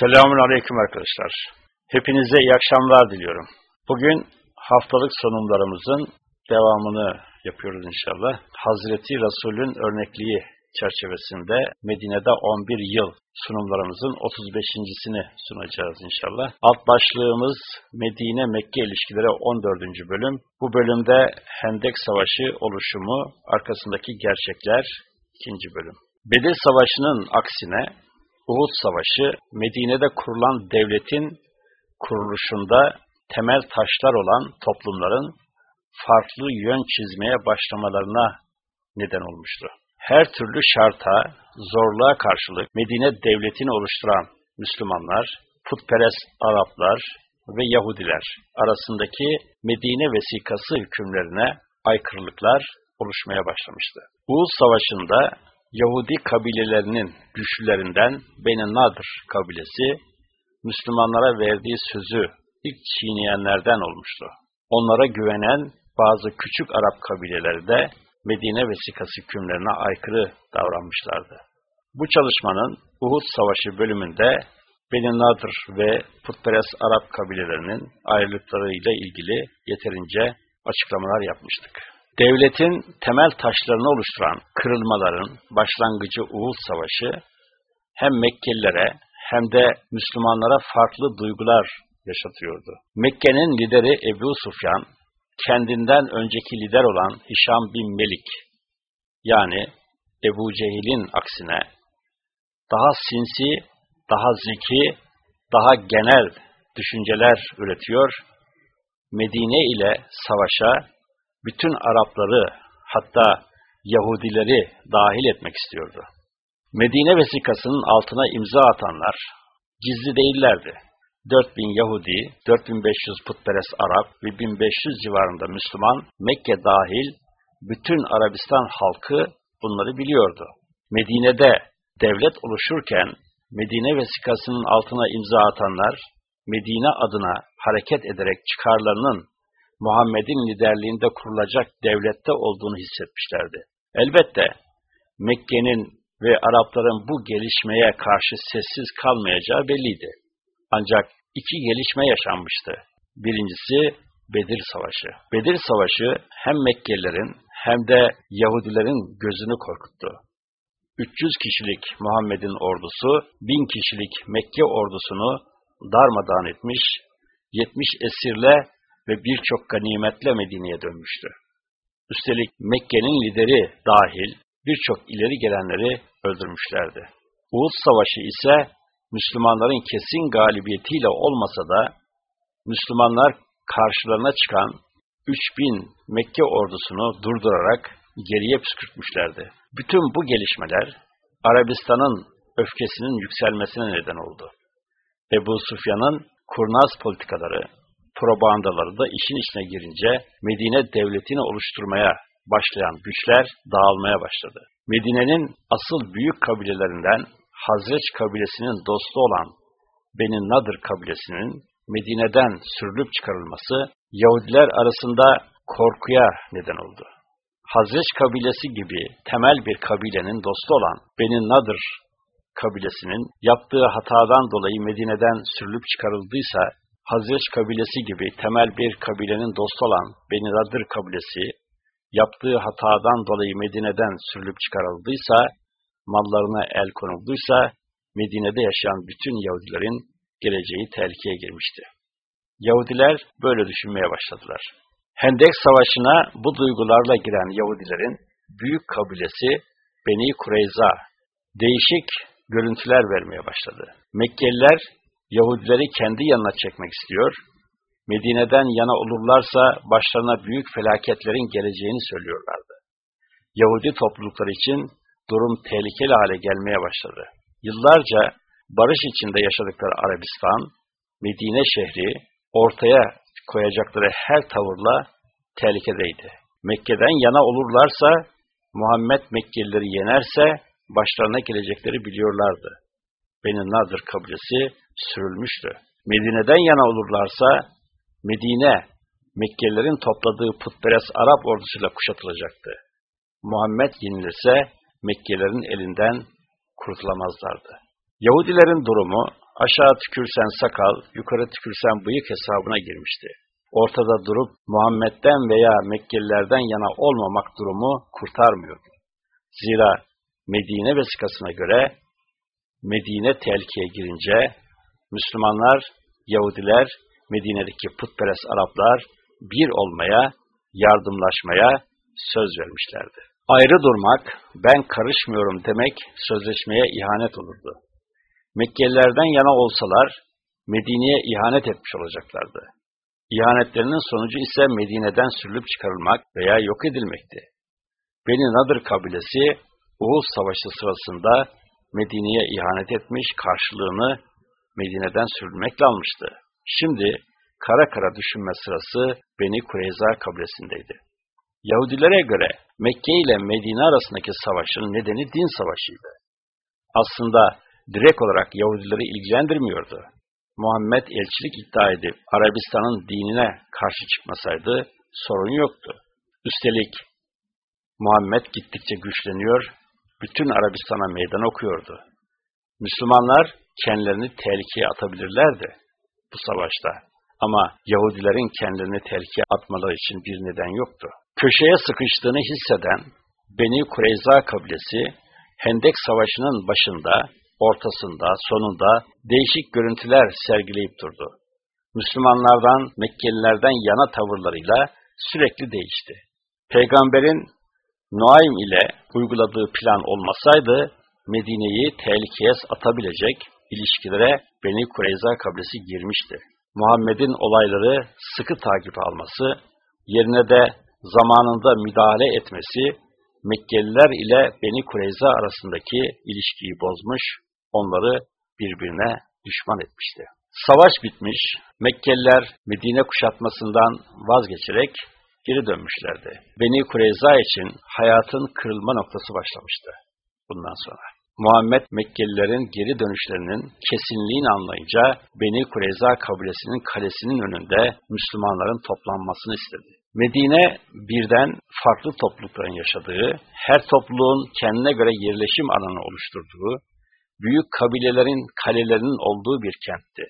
Selamun Aleyküm arkadaşlar. Hepinize iyi akşamlar diliyorum. Bugün haftalık sunumlarımızın devamını yapıyoruz inşallah. Hazreti Resul'ün örnekliği çerçevesinde Medine'de 11 yıl sunumlarımızın 35.sini sunacağız inşallah. Alt başlığımız Medine-Mekke ilişkileri 14. bölüm. Bu bölümde Hendek Savaşı oluşumu, arkasındaki gerçekler 2. bölüm. Bedir Savaşı'nın aksine Uhud Savaşı, Medine'de kurulan devletin kuruluşunda temel taşlar olan toplumların farklı yön çizmeye başlamalarına neden olmuştu. Her türlü şarta, zorluğa karşılık Medine devletini oluşturan Müslümanlar, putperest Araplar ve Yahudiler arasındaki Medine vesikası hükümlerine aykırılıklar oluşmaya başlamıştı. Uhud Savaşı'nda Yahudi kabilelerinin güçlülerinden Beni Nadir kabilesi, Müslümanlara verdiği sözü ilk çiğneyenlerden olmuştu. Onlara güvenen bazı küçük Arap kabileleri de Medine vesikası hükümlerine aykırı davranmışlardı. Bu çalışmanın Uhud Savaşı bölümünde Beni Nadir ve putperest Arap kabilelerinin ayrılıklarıyla ilgili yeterince açıklamalar yapmıştık. Devletin temel taşlarını oluşturan kırılmaların başlangıcı Uhud Savaşı hem Mekkelilere hem de Müslümanlara farklı duygular yaşatıyordu. Mekke'nin lideri Ebu Sufyan, kendinden önceki lider olan Hişam bin Melik, yani Ebu Cehil'in aksine daha sinsi, daha zeki, daha genel düşünceler üretiyor, Medine ile savaşa bütün Arapları hatta Yahudileri dahil etmek istiyordu. Medine vesikasının altına imza atanlar gizli değillerdi. 4000 Yahudi, 4500 putperest Arap ve 1500 civarında Müslüman, Mekke dahil bütün Arabistan halkı bunları biliyordu. Medine'de devlet oluşurken Medine vesikasının altına imza atanlar, Medine adına hareket ederek çıkarlarının Muhammed'in liderliğinde kurulacak devlette olduğunu hissetmişlerdi. Elbette Mekke'nin ve Arapların bu gelişmeye karşı sessiz kalmayacağı belliydi. Ancak iki gelişme yaşanmıştı. Birincisi Bedir Savaşı. Bedir Savaşı hem Mekkelilerin hem de Yahudilerin gözünü korkuttu. 300 kişilik Muhammed'in ordusu, 1000 kişilik Mekke ordusunu darmadağın etmiş, 70 esirle ve birçok ganimetle Medine'ye dönmüştü. Üstelik Mekke'nin lideri dahil birçok ileri gelenleri öldürmüşlerdi. Uhud Savaşı ise Müslümanların kesin galibiyetiyle olmasa da Müslümanlar karşılarına çıkan 3000 Mekke ordusunu durdurarak geriye püskürtmüşlerdi. Bütün bu gelişmeler Arabistan'ın öfkesinin yükselmesine neden oldu. Ebu Sufyan'ın kurnaz politikaları, propagandaları da işin içine girince Medine devletini oluşturmaya başlayan güçler dağılmaya başladı. Medine'nin asıl büyük kabilelerinden Hazreç kabilesinin dostu olan Beni Nadir kabilesinin Medine'den sürülüp çıkarılması Yahudiler arasında korkuya neden oldu. Hazreç kabilesi gibi temel bir kabilenin dostu olan Beni Nadir kabilesinin yaptığı hatadan dolayı Medine'den sürülüp çıkarıldıysa, Hazreç kabilesi gibi temel bir kabilenin dostu olan Beni Nadir kabilesi yaptığı hatadan dolayı Medine'den sürülüp çıkarıldıysa, mallarına el konulduysa, Medine'de yaşayan bütün Yahudilerin geleceği tehlikeye girmişti. Yahudiler böyle düşünmeye başladılar. Hendek Savaşı'na bu duygularla giren Yahudilerin büyük kabilesi Beni Kureyza değişik görüntüler vermeye başladı. Mekkeliler Yahudileri kendi yanına çekmek istiyor, Medine'den yana olurlarsa başlarına büyük felaketlerin geleceğini söylüyorlardı. Yahudi toplulukları için durum tehlikeli hale gelmeye başladı. Yıllarca barış içinde yaşadıkları Arabistan, Medine şehri ortaya koyacakları her tavırla tehlikedeydi. Mekke'den yana olurlarsa, Muhammed Mekkelileri yenerse başlarına gelecekleri biliyorlardı. Beni Nadir kabilesi sürülmüştü. Medine'den yana olurlarsa, Medine, Mekkelilerin topladığı putperest Arap ordusuyla kuşatılacaktı. Muhammed yenilirse, Mekkelilerin elinden kurtulamazlardı. Yahudilerin durumu aşağı tükürsen sakal, yukarı tükürsen bıyık hesabına girmişti. Ortada durup Muhammed'den veya Mekkelilerden yana olmamak durumu kurtarmıyordu. Zira Medine vesikasına göre Medine tehlikeye girince Müslümanlar, Yahudiler, Medine'deki putperest Araplar bir olmaya, yardımlaşmaya söz vermişlerdi. Ayrı durmak, ben karışmıyorum demek sözleşmeye ihanet olurdu. Mekkelilerden yana olsalar Medine'ye ihanet etmiş olacaklardı. İhanetlerinin sonucu ise Medine'den sürülüp çıkarılmak veya yok edilmekti. Beni Nadir kabilesi Uhud Savaşı sırasında Medine'ye ihanet etmiş, karşılığını Medine'den sürülmekle almıştı. Şimdi kara kara düşünme sırası Beni Kureyza kabilesindeydi. Yahudilere göre Mekke ile Medine arasındaki savaşın nedeni din savaşıydı. Aslında direkt olarak Yahudileri ilgilendirmiyordu. Muhammed elçilik iddia edip Arabistan'ın dinine karşı çıkmasaydı sorun yoktu. Üstelik Muhammed gittikçe güçleniyor, bütün Arabistan'a meydan okuyordu. Müslümanlar kendilerini tehlikeye atabilirlerdi bu savaşta. Ama Yahudilerin kendilerini tehlikeye atmaları için bir neden yoktu. Köşeye sıkıştığını hisseden Beni Kureyza kabilesi, Hendek Savaşı'nın başında, ortasında, sonunda değişik görüntüler sergileyip durdu. Müslümanlardan, Mekkelilerden yana tavırlarıyla sürekli değişti. Peygamberin Nuaym ile uyguladığı plan olmasaydı, Medine'yi tehlikeye atabilecek ilişkilere Beni Kureyza kabilesi girmişti. Muhammed'in olayları sıkı takip alması, yerine de zamanında müdahale etmesi, Mekkeliler ile Beni Kureyza arasındaki ilişkiyi bozmuş, onları birbirine düşman etmişti. Savaş bitmiş, Mekkeliler Medine kuşatmasından vazgeçerek geri dönmüşlerdi. Beni Kureyza için hayatın kırılma noktası başlamıştı bundan sonra. Muhammed Mekkelilerin geri dönüşlerinin kesinliğini anlayınca Beni Kureyza kabilesinin kalesinin önünde Müslümanların toplanmasını istedi. Medine birden farklı toplulukların yaşadığı, her topluluğun kendine göre yerleşim alanı oluşturduğu, büyük kabilelerin kalelerinin olduğu bir kentti.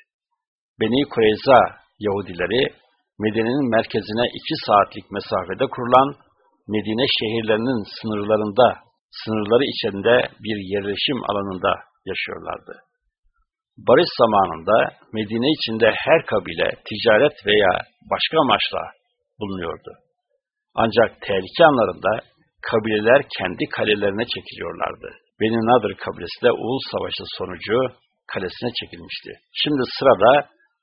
Beni Kureyza Yahudileri Medine'nin merkezine iki saatlik mesafede kurulan Medine şehirlerinin sınırlarında, sınırları içinde bir yerleşim alanında yaşıyorlardı. Barış zamanında Medine içinde her kabile ticaret veya başka amaçla bulunuyordu. Ancak tehlike anlarında kabileler kendi kalelerine çekiliyorlardı. Beni Nadir kabilesi de Uğuz Savaşı sonucu kalesine çekilmişti. Şimdi sırada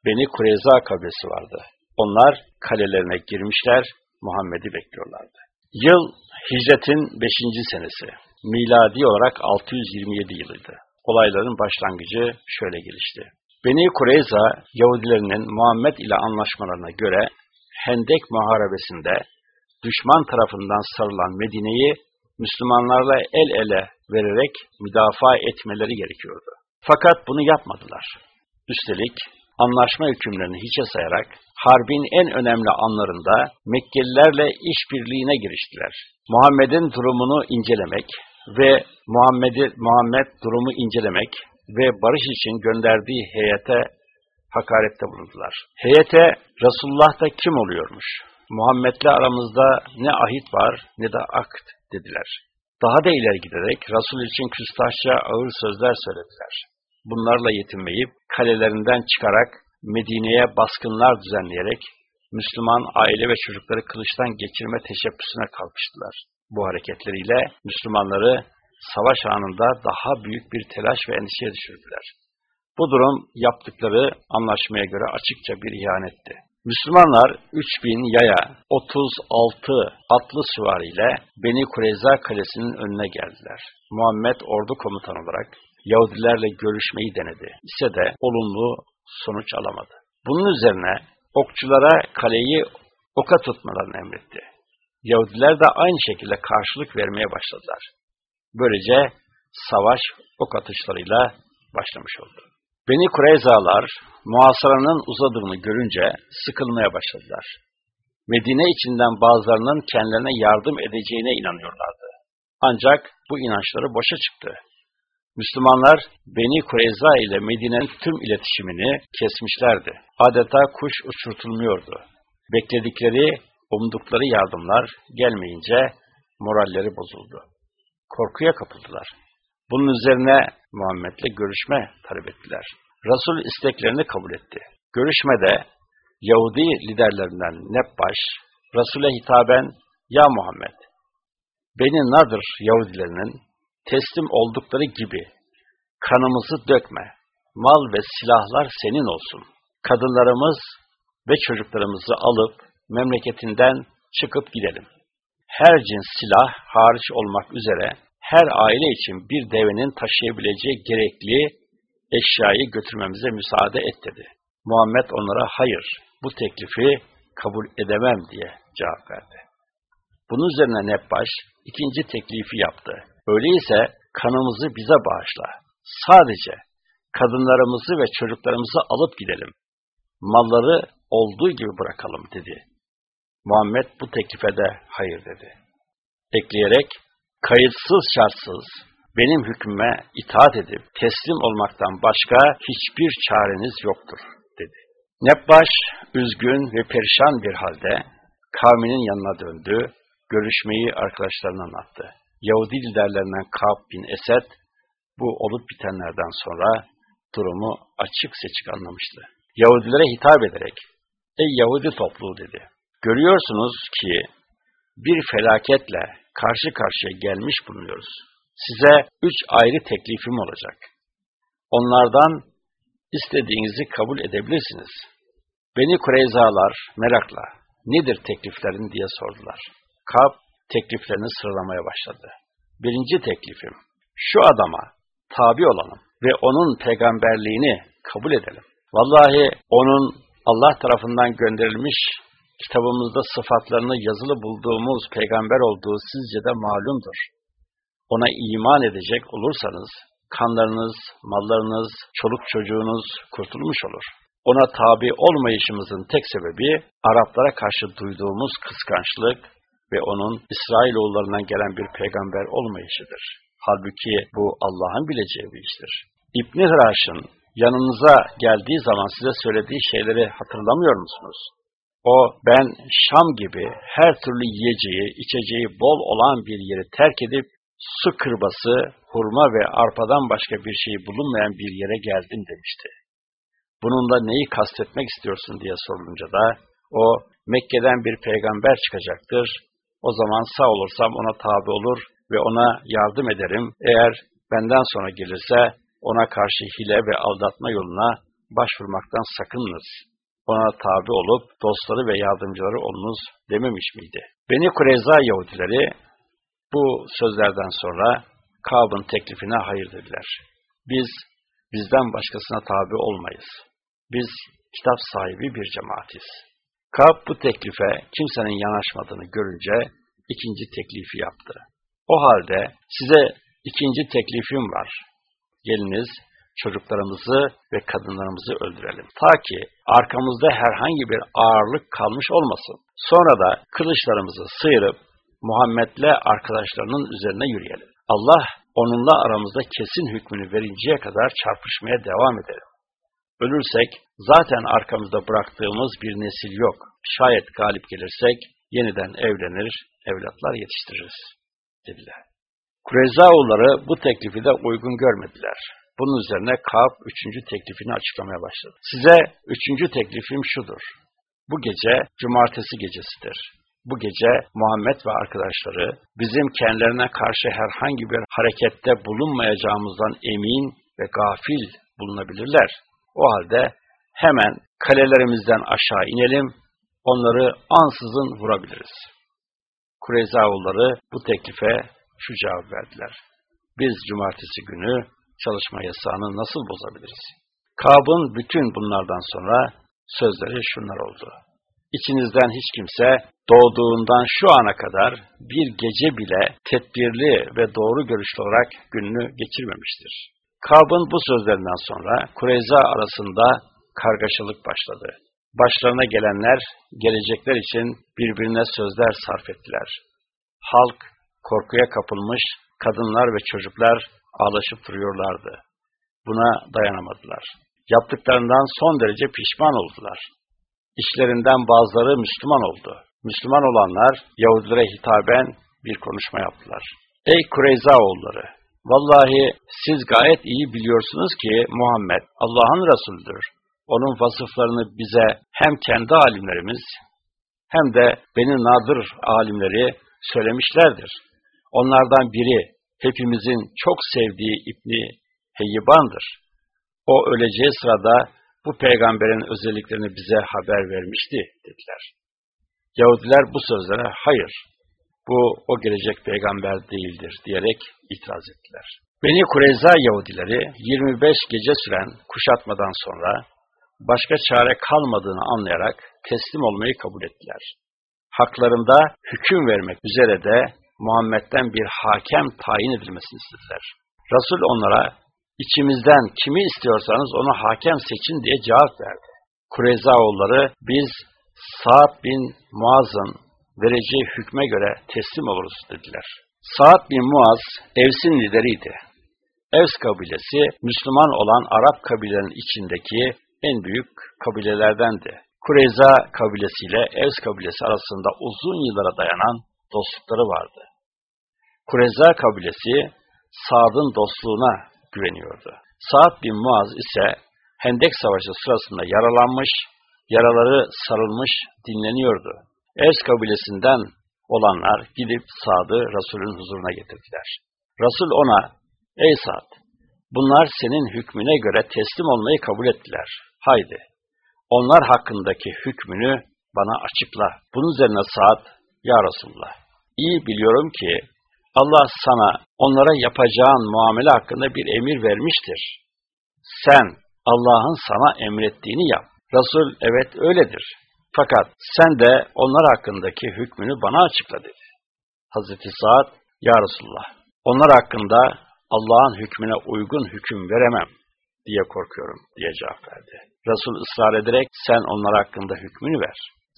Beni Kureyza kabilesi vardı. Onlar kalelerine girmişler, Muhammed'i bekliyorlardı. Yıl hicretin 5. senesi. Miladi olarak 627 yılıydı. Olayların başlangıcı şöyle gelişti. Beni Kureyza, Yahudilerinin Muhammed ile anlaşmalarına göre Hendek Muharebesi'nde düşman tarafından sarılan Medine'yi Müslümanlarla el ele vererek müdafaa etmeleri gerekiyordu. Fakat bunu yapmadılar. Üstelik anlaşma hükümlerini hiçe sayarak harbin en önemli anlarında Mekkelilerle işbirliğine giriştiler. Muhammed'in durumunu incelemek ve Muhammed'i Muhammed durumu incelemek ve barış için gönderdiği heyete hakarette bulundular. Heyete Resulullah da kim oluyormuş? Muhammed'le aramızda ne ahit var ne de akt dediler. Daha da ileri giderek Resul için küstahça ağır sözler söylediler. Bunlarla yetinmeyip kalelerinden çıkarak Medine'ye baskınlar düzenleyerek Müslüman aile ve çocukları kılıçtan geçirme teşebbüsüne kalkıştılar. Bu hareketleriyle Müslümanları savaş anında daha büyük bir telaş ve endişeye düşürdüler. Bu durum yaptıkları anlaşmaya göre açıkça bir ihanetti. Müslümanlar 3000 yaya 36 atlı süvariyle Beni Kureyza kalesinin önüne geldiler. Muhammed ordu komutan olarak Yahudilerle görüşmeyi denedi. İse de olumlu sonuç alamadı. Bunun üzerine okçulara kaleyi oka tutmalarını emretti. Yahudiler de aynı şekilde karşılık vermeye başladılar. Böylece savaş ok atışlarıyla başlamış oldu. Beni Kureyzalar muhasaranın uzadığını görünce sıkılmaya başladılar. Medine içinden bazılarının kendilerine yardım edeceğine inanıyorlardı. Ancak bu inançları boşa çıktı. Müslümanlar Beni Kureyza ile Medine'nin tüm iletişimini kesmişlerdi. Adeta kuş uçurtulmuyordu. Bekledikleri, umdukları yardımlar gelmeyince moralleri bozuldu. Korkuya kapıldılar. Bunun üzerine Muhammed'le görüşme talep ettiler. Resul isteklerini kabul etti. Görüşmede Yahudi liderlerinden Nebbaş, Resul'e hitaben, Ya Muhammed, Beni Nadır Yahudilerinin teslim oldukları gibi kanımızı dökme, mal ve silahlar senin olsun. Kadınlarımız ve çocuklarımızı alıp memleketinden çıkıp gidelim. Her cins silah hariç olmak üzere her aile için bir devenin taşıyabileceği gerekli eşyayı götürmemize müsaade et dedi. Muhammed onlara hayır, bu teklifi kabul edemem diye cevap verdi. Bunun üzerine Nebbaş ikinci teklifi yaptı. Öyleyse kanımızı bize bağışla. Sadece kadınlarımızı ve çocuklarımızı alıp gidelim. Malları olduğu gibi bırakalım dedi. Muhammed bu teklife de hayır dedi. Ekleyerek, kayıtsız şartsız benim hükmüme itaat edip teslim olmaktan başka hiçbir çareniz yoktur dedi. Nebbaş üzgün ve perişan bir halde kavminin yanına döndü, görüşmeyi arkadaşlarına anlattı. Yahudi liderlerinden Ka'b bin Esed bu olup bitenlerden sonra durumu açık seçik anlamıştı. Yahudilere hitap ederek, ey Yahudi topluluğu dedi, görüyorsunuz ki bir felaketle karşı karşıya gelmiş bulunuyoruz. Size üç ayrı teklifim olacak. Onlardan istediğinizi kabul edebilirsiniz. Beni Kureyzalar merakla, nedir tekliflerin diye sordular. Kab tekliflerini sıralamaya başladı. Birinci teklifim, şu adama tabi olalım ve onun peygamberliğini kabul edelim. Vallahi onun Allah tarafından gönderilmiş kitabımızda sıfatlarını yazılı bulduğumuz peygamber olduğu sizce de malumdur. Ona iman edecek olursanız, kanlarınız, mallarınız, çoluk çocuğunuz kurtulmuş olur. Ona tabi olmayışımızın tek sebebi, Araplara karşı duyduğumuz kıskançlık ve onun İsrailoğullarından gelen bir peygamber olmayışıdır. Halbuki bu Allah'ın bileceği bir iştir. İbni Hıraş'ın yanınıza geldiği zaman size söylediği şeyleri hatırlamıyor musunuz? O, ben Şam gibi her türlü yiyeceği, içeceği bol olan bir yeri terk edip, su kırbası, hurma ve arpadan başka bir şey bulunmayan bir yere geldim demişti. Bununla neyi kastetmek istiyorsun diye sorulunca da, o, Mekke'den bir peygamber çıkacaktır, o zaman sağ olursam ona tabi olur ve ona yardım ederim. Eğer benden sonra gelirse ona karşı hile ve aldatma yoluna başvurmaktan sakınınız. Ona tabi olup dostları ve yardımcıları olunuz dememiş miydi? Beni Kureyza Yahudileri bu sözlerden sonra Kab'ın teklifine hayır dediler. Biz bizden başkasına tabi olmayız. Biz kitap sahibi bir cemaatiz. Kab bu teklife kimsenin yanaşmadığını görünce ikinci teklifi yaptı. O halde size ikinci teklifim var. Geliniz çocuklarımızı ve kadınlarımızı öldürelim. Ta ki arkamızda herhangi bir ağırlık kalmış olmasın. Sonra da kılıçlarımızı sıyırıp Muhammed'le arkadaşlarının üzerine yürüyelim. Allah onunla aramızda kesin hükmünü verinceye kadar çarpışmaya devam edelim. Ölürsek zaten arkamızda bıraktığımız bir nesil yok. Şayet galip gelirsek yeniden evlenir, evlatlar yetiştiririz dediler. Kureyzaoğulları bu teklifi de uygun görmediler. Bunun üzerine Kab üçüncü teklifini açıklamaya başladı. Size üçüncü teklifim şudur. Bu gece cumartesi gecesidir. Bu gece Muhammed ve arkadaşları bizim kendilerine karşı herhangi bir harekette bulunmayacağımızdan emin ve gafil bulunabilirler. O halde hemen kalelerimizden aşağı inelim, onları ansızın vurabiliriz. Kureyzaoğulları bu teklife şu cevap verdiler. Biz cumartesi günü çalışma yasağını nasıl bozabiliriz? Kab'ın bütün bunlardan sonra sözleri şunlar oldu. İçinizden hiç kimse doğduğundan şu ana kadar bir gece bile tedbirli ve doğru görüşlü olarak gününü geçirmemiştir. Kab'ın bu sözlerinden sonra Kureyza arasında kargaşalık başladı. Başlarına gelenler gelecekler için birbirine sözler sarf ettiler. Halk korkuya kapılmış, kadınlar ve çocuklar ağlaşıp duruyorlardı. Buna dayanamadılar. Yaptıklarından son derece pişman oldular. İşlerinden bazıları Müslüman oldu. Müslüman olanlar Yahudilere hitaben bir konuşma yaptılar. Ey Kureyza oğulları! Vallahi siz gayet iyi biliyorsunuz ki Muhammed Allah'ın Resulüdür. Onun vasıflarını bize hem kendi alimlerimiz hem de Beni Nadır alimleri söylemişlerdir. Onlardan biri hepimizin çok sevdiği İbni Heyyiban'dır. O öleceği sırada bu peygamberin özelliklerini bize haber vermişti dediler. Yahudiler bu sözlere hayır, bu o gelecek peygamber değildir diyerek itiraz ettiler. Beni Kureyza Yahudileri 25 gece süren kuşatmadan sonra başka çare kalmadığını anlayarak teslim olmayı kabul ettiler. Haklarında hüküm vermek üzere de Muhammed'den bir hakem tayin edilmesini istediler. Resul onlara içimizden kimi istiyorsanız onu hakem seçin diye cevap verdi. Kureyza oğulları biz Sa'd bin Muaz'ın vereceği hükme göre teslim oluruz dediler. Sa'd bin Muaz Evs'in lideriydi. Evs kabilesi Müslüman olan Arap kabilelerinin içindeki en büyük kabilelerdendi. Kureyza kabilesiyle Evs kabilesi arasında uzun yıllara dayanan dostlukları vardı. Kureyza kabilesi Sa'd'ın dostluğuna güveniyordu. Sa'd bin Muaz ise Hendek Savaşı sırasında yaralanmış, yaraları sarılmış dinleniyordu. Evs kabilesinden olanlar gidip Sa'd'ı Resul'ün huzuruna getirdiler. Resul ona, ey Sa'd, bunlar senin hükmüne göre teslim olmayı kabul ettiler. Haydi, onlar hakkındaki hükmünü bana açıkla. Bunun üzerine Sa'd, ya Resulullah, iyi biliyorum ki Allah sana onlara yapacağın muamele hakkında bir emir vermiştir. Sen Allah'ın sana emrettiğini yap. Resul evet öyledir. Fakat sen de onlar hakkındaki hükmünü bana açıkla dedi. Hazreti Sa'd, Ya Resulullah, onlar hakkında Allah'ın hükmüne uygun hüküm veremem diye korkuyorum diye cevap verdi. Resul ısrar ederek sen onlar hakkında hükmünü ver.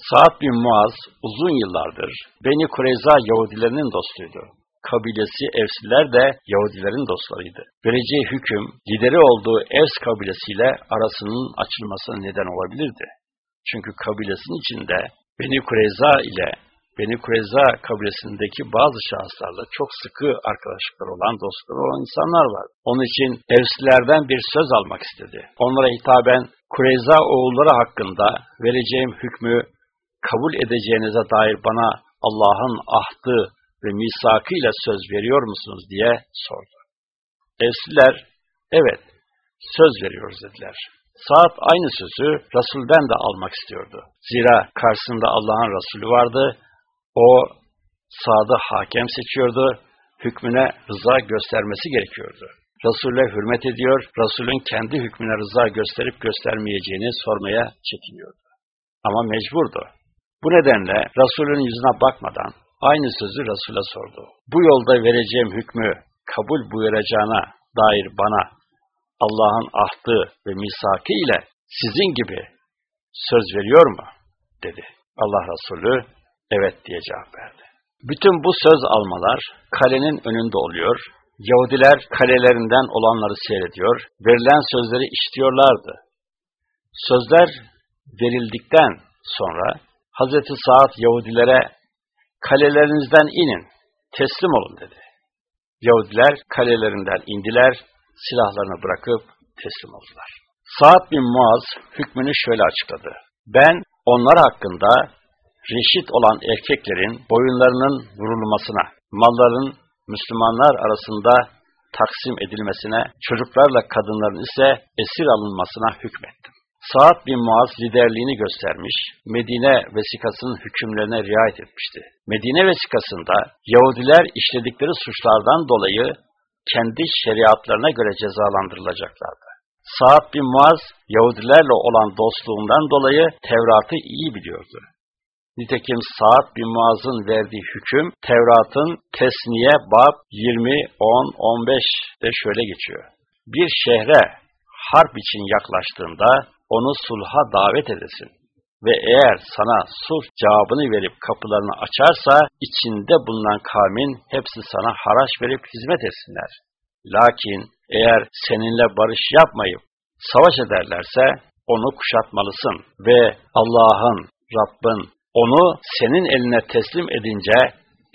Sa'd bin Muaz uzun yıllardır Beni Kureyza Yahudilerinin dostuydu. Kabilesi Evsliler de Yahudilerin dostlarıydı. Vereceği hüküm lideri olduğu Evs kabilesiyle arasının açılmasına neden olabilirdi. Çünkü kabilesinin içinde Beni Kureyza ile Beni Kureyza kabilesindeki bazı şahıslarla çok sıkı arkadaşlıklar olan, dostlar olan insanlar var. Onun için Evslilerden bir söz almak istedi. Onlara hitaben Kureyza oğulları hakkında vereceğim hükmü kabul edeceğinize dair bana Allah'ın ahdı ve misakıyla söz veriyor musunuz diye sordu. Evsliler, evet, söz veriyoruz dediler. Saat aynı sözü Resul'den de almak istiyordu. Zira karşısında Allah'ın Resulü vardı, o Saad'ı hakem seçiyordu, hükmüne rıza göstermesi gerekiyordu. Resul'e hürmet ediyor, Resul'ün kendi hükmüne rıza gösterip göstermeyeceğini sormaya çekiniyordu. Ama mecburdu. Bu nedenle Resul'ün yüzüne bakmadan aynı sözü Resul'e sordu. Bu yolda vereceğim hükmü kabul buyuracağına dair bana Allah'ın ahdı ve misakı ile sizin gibi söz veriyor mu? dedi. Allah Resulü evet diye cevap verdi. Bütün bu söz almalar kalenin önünde oluyor, Yahudiler kalelerinden olanları seyrediyor, verilen sözleri işitiyorlardı. Sözler verildikten sonra Hazreti Saad Yahudilere kalelerinizden inin, teslim olun dedi. Yahudiler kalelerinden indiler, silahlarını bırakıp teslim oldular. Saad bin Muaz hükmünü şöyle açıkladı. Ben onlar hakkında reşit olan erkeklerin boyunlarının vurulmasına, malların Müslümanlar arasında taksim edilmesine, çocuklarla kadınların ise esir alınmasına hükmettim. Saad bin Muaz liderliğini göstermiş, Medine vesikasının hükümlerine riayet etmişti. Medine vesikasında Yahudiler işledikleri suçlardan dolayı kendi şeriatlarına göre cezalandırılacaklardı. Saad bin Muaz, Yahudilerle olan dostluğundan dolayı Tevrat'ı iyi biliyordu. Nitekim Sa'd bin Muaz'ın verdiği hüküm Tevrat'ın Tesniye Bab 20, 10, 15 de şöyle geçiyor. Bir şehre harp için yaklaştığında onu sulha davet edesin ve eğer sana sulh cevabını verip kapılarını açarsa içinde bulunan kavmin hepsi sana haraç verip hizmet etsinler. Lakin eğer seninle barış yapmayıp savaş ederlerse onu kuşatmalısın ve Allah'ın, Rabbin onu senin eline teslim edince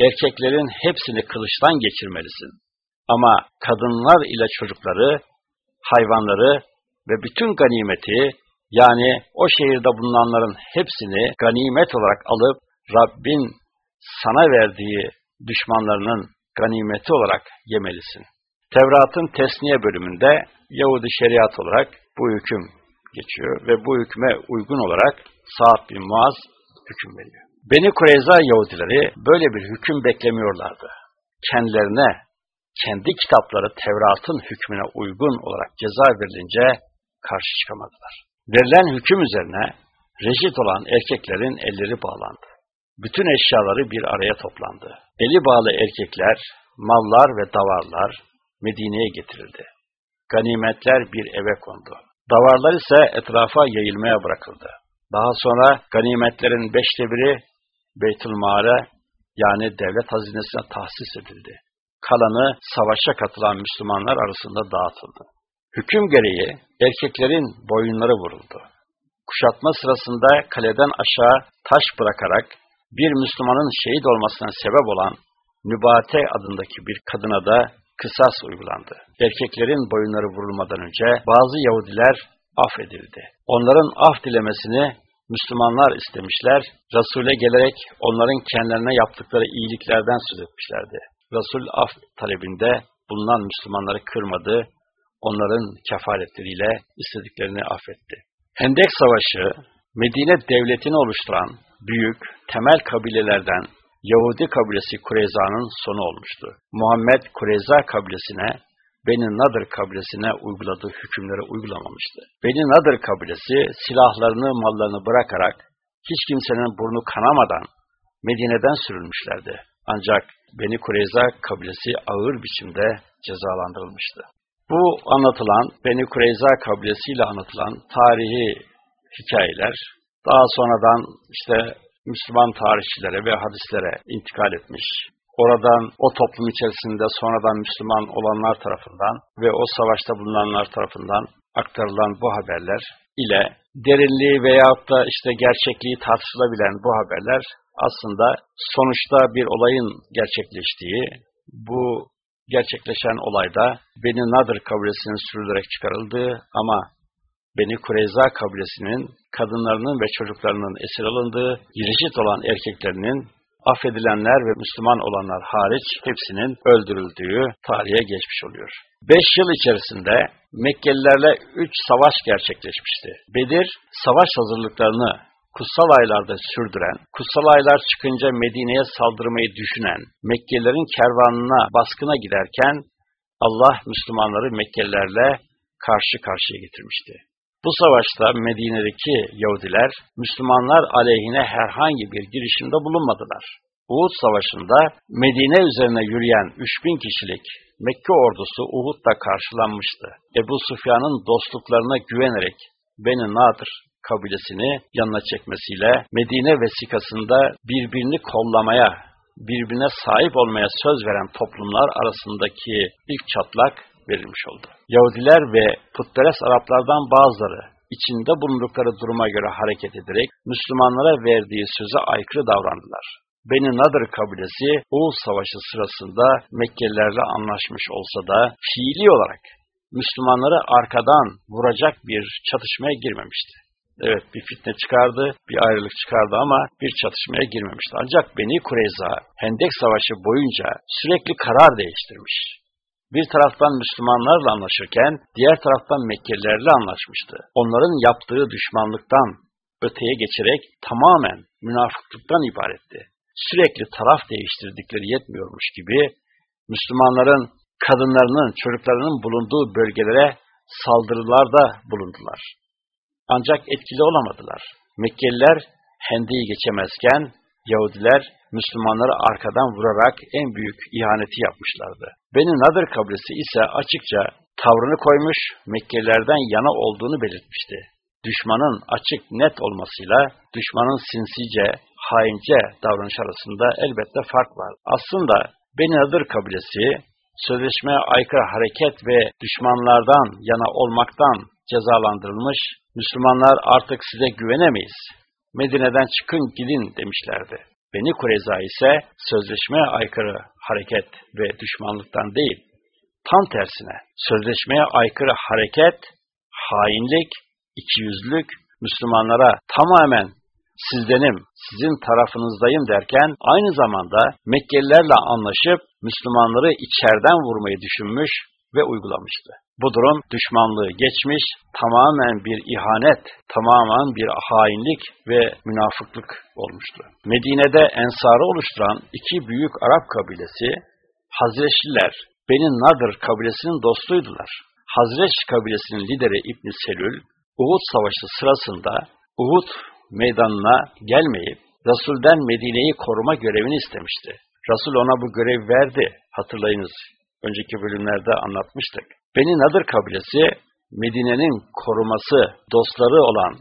erkeklerin hepsini kılıçtan geçirmelisin. Ama kadınlar ile çocukları, hayvanları ve bütün ganimeti yani o şehirde bulunanların hepsini ganimet olarak alıp Rabbin sana verdiği düşmanlarının ganimeti olarak yemelisin. Tevrat'ın tesniye bölümünde Yahudi şeriat olarak bu hüküm geçiyor ve bu hükme uygun olarak Sa'd bin Muaz hüküm veriyor. Beni Kureyza Yahudileri böyle bir hüküm beklemiyorlardı. Kendilerine, kendi kitapları Tevrat'ın hükmüne uygun olarak ceza verilince karşı çıkamadılar. Verilen hüküm üzerine reşit olan erkeklerin elleri bağlandı. Bütün eşyaları bir araya toplandı. Eli bağlı erkekler, mallar ve davarlar Medine'ye getirildi. Ganimetler bir eve kondu. Davarlar ise etrafa yayılmaya bırakıldı. Daha sonra ganimetlerin beşte biri Beytülmale yani devlet hazinesine tahsis edildi. Kalanı savaşa katılan Müslümanlar arasında dağıtıldı. Hüküm gereği erkeklerin boyunları vuruldu. Kuşatma sırasında kaleden aşağı taş bırakarak bir Müslümanın şehit olmasına sebep olan Nübate adındaki bir kadına da kısas uygulandı. Erkeklerin boyunları vurulmadan önce bazı Yahudiler affedildi. Onların af dilemesini Müslümanlar istemişler, Resul'e gelerek onların kendilerine yaptıkları iyiliklerden söz etmişlerdi. Resul af talebinde bulunan Müslümanları kırmadı, onların kefaretleriyle istediklerini affetti. Hendek Savaşı, Medine devletini oluşturan büyük, temel kabilelerden Yahudi kabilesi Kureyza'nın sonu olmuştu. Muhammed Kureyza kabilesine Beni Nadir kabilesine uyguladığı hükümleri uygulamamıştı. Beni Nadir kabilesi silahlarını, mallarını bırakarak hiç kimsenin burnu kanamadan Medine'den sürülmüşlerdi. Ancak Beni Kureyza kabilesi ağır biçimde cezalandırılmıştı. Bu anlatılan, Beni Kureyza kabilesiyle anlatılan tarihi hikayeler daha sonradan işte Müslüman tarihçilere ve hadislere intikal etmiş. Oradan o toplum içerisinde sonradan Müslüman olanlar tarafından ve o savaşta bulunanlar tarafından aktarılan bu haberler ile derinliği veyahut da işte gerçekliği tartışılabilen bu haberler aslında sonuçta bir olayın gerçekleştiği, bu gerçekleşen olayda Beni Nadir kabilesinin sürülerek çıkarıldığı ama Beni Kureyza kabilesinin kadınlarının ve çocuklarının esir alındığı, reşit olan erkeklerinin affedilenler ve Müslüman olanlar hariç hepsinin öldürüldüğü tarihe geçmiş oluyor. Beş yıl içerisinde Mekkelilerle üç savaş gerçekleşmişti. Bedir, savaş hazırlıklarını kutsal aylarda sürdüren, kutsal aylar çıkınca Medine'ye saldırmayı düşünen Mekkelilerin kervanına baskına giderken Allah Müslümanları Mekkelilerle karşı karşıya getirmişti. Bu savaşta Medine'deki Yahudiler, Müslümanlar aleyhine herhangi bir girişimde bulunmadılar. Uhud Savaşı'nda Medine üzerine yürüyen 3000 kişilik Mekke ordusu Uhud'da karşılanmıştı. Ebu Sufyan'ın dostluklarına güvenerek Beni Nadir kabilesini yanına çekmesiyle Medine vesikasında birbirini kollamaya, birbirine sahip olmaya söz veren toplumlar arasındaki ilk çatlak verilmiş oldu. Yahudiler ve putperest Araplardan bazıları içinde bulundukları duruma göre hareket ederek Müslümanlara verdiği söze aykırı davrandılar. Beni Nadir kabilesi Uğuz Savaşı sırasında Mekkelilerle anlaşmış olsa da fiili olarak Müslümanları arkadan vuracak bir çatışmaya girmemişti. Evet bir fitne çıkardı, bir ayrılık çıkardı ama bir çatışmaya girmemişti. Ancak Beni Kureyza Hendek Savaşı boyunca sürekli karar değiştirmiş bir taraftan Müslümanlarla anlaşırken diğer taraftan Mekkelilerle anlaşmıştı. Onların yaptığı düşmanlıktan öteye geçerek tamamen münafıklıktan ibaretti. Sürekli taraf değiştirdikleri yetmiyormuş gibi Müslümanların kadınlarının, çocuklarının bulunduğu bölgelere saldırılarda bulundular. Ancak etkili olamadılar. Mekkeliler Hendi'yi geçemezken Yahudiler Müslümanları arkadan vurarak en büyük ihaneti yapmışlardı. Beni Nadir kabilesi ise açıkça tavrını koymuş, Mekkelilerden yana olduğunu belirtmişti. Düşmanın açık net olmasıyla düşmanın sinsice, haince davranış arasında elbette fark var. Aslında Beni Nadir kabilesi sözleşmeye aykırı hareket ve düşmanlardan yana olmaktan cezalandırılmış, Müslümanlar artık size güvenemeyiz. Medine'den çıkın gidin demişlerdi. Beni Kureyza ise sözleşmeye aykırı hareket ve düşmanlıktan değil, tam tersine sözleşmeye aykırı hareket, hainlik, ikiyüzlülük, Müslümanlara tamamen sizdenim, sizin tarafınızdayım derken aynı zamanda Mekkelilerle anlaşıp Müslümanları içeriden vurmayı düşünmüş ve uygulamıştı. Bu durum düşmanlığı geçmiş, tamamen bir ihanet, tamamen bir hainlik ve münafıklık olmuştu. Medine'de ensarı oluşturan iki büyük Arap kabilesi, Hazreçliler, Beni Nadir kabilesinin dostuydular. Hazreç kabilesinin lideri İbn Selül, Uhud Savaşı sırasında Uhud meydanına gelmeyip Resul'den Medine'yi koruma görevini istemişti. Resul ona bu görev verdi. Hatırlayınız, önceki bölümlerde anlatmıştık. Beni Nadir kabilesi Medine'nin koruması, dostları olan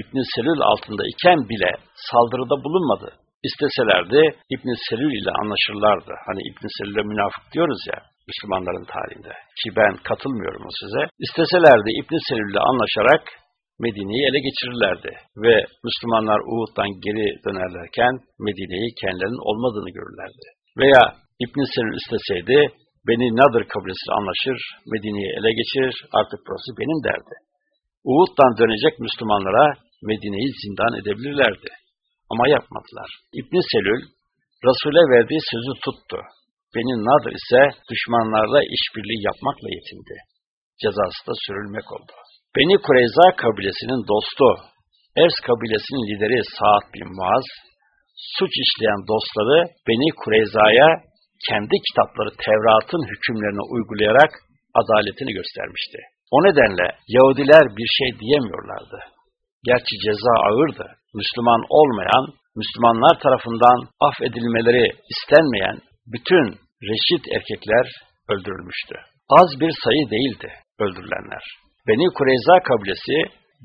İbn Selül altında iken bile saldırıda bulunmadı. İsteselerdi İbn Selül ile anlaşırlardı. Hani İbn Selül'e münafık diyoruz ya Müslümanların tarihinde. Ki ben katılmıyorum o size. İsteselerdi İbn Selül ile anlaşarak Medine'yi ele geçirirlerdi ve Müslümanlar Uhud'dan geri dönerlerken Medine'yi kendilerinin olmadığını görürlerdi. Veya İbn Selül isteseydi Beni Nadir kabilesiyle anlaşır, Medine'yi ele geçirir, artık burası benim derdi. Uhud'dan dönecek Müslümanlara Medine'yi zindan edebilirlerdi. Ama yapmadılar. İbn Selül, Resul'e verdiği sözü tuttu. Beni Nadir ise düşmanlarla işbirliği yapmakla yetindi. Cezası da sürülmek oldu. Beni Kureyza kabilesinin dostu, Ers kabilesinin lideri Sa'd bin Muaz, suç işleyen dostları Beni Kureyza'ya kendi kitapları Tevrat'ın hükümlerini uygulayarak adaletini göstermişti. O nedenle Yahudiler bir şey diyemiyorlardı. Gerçi ceza ağırdı. Müslüman olmayan, Müslümanlar tarafından affedilmeleri istenmeyen bütün reşit erkekler öldürülmüştü. Az bir sayı değildi öldürülenler. Beni Kureyza kabilesi,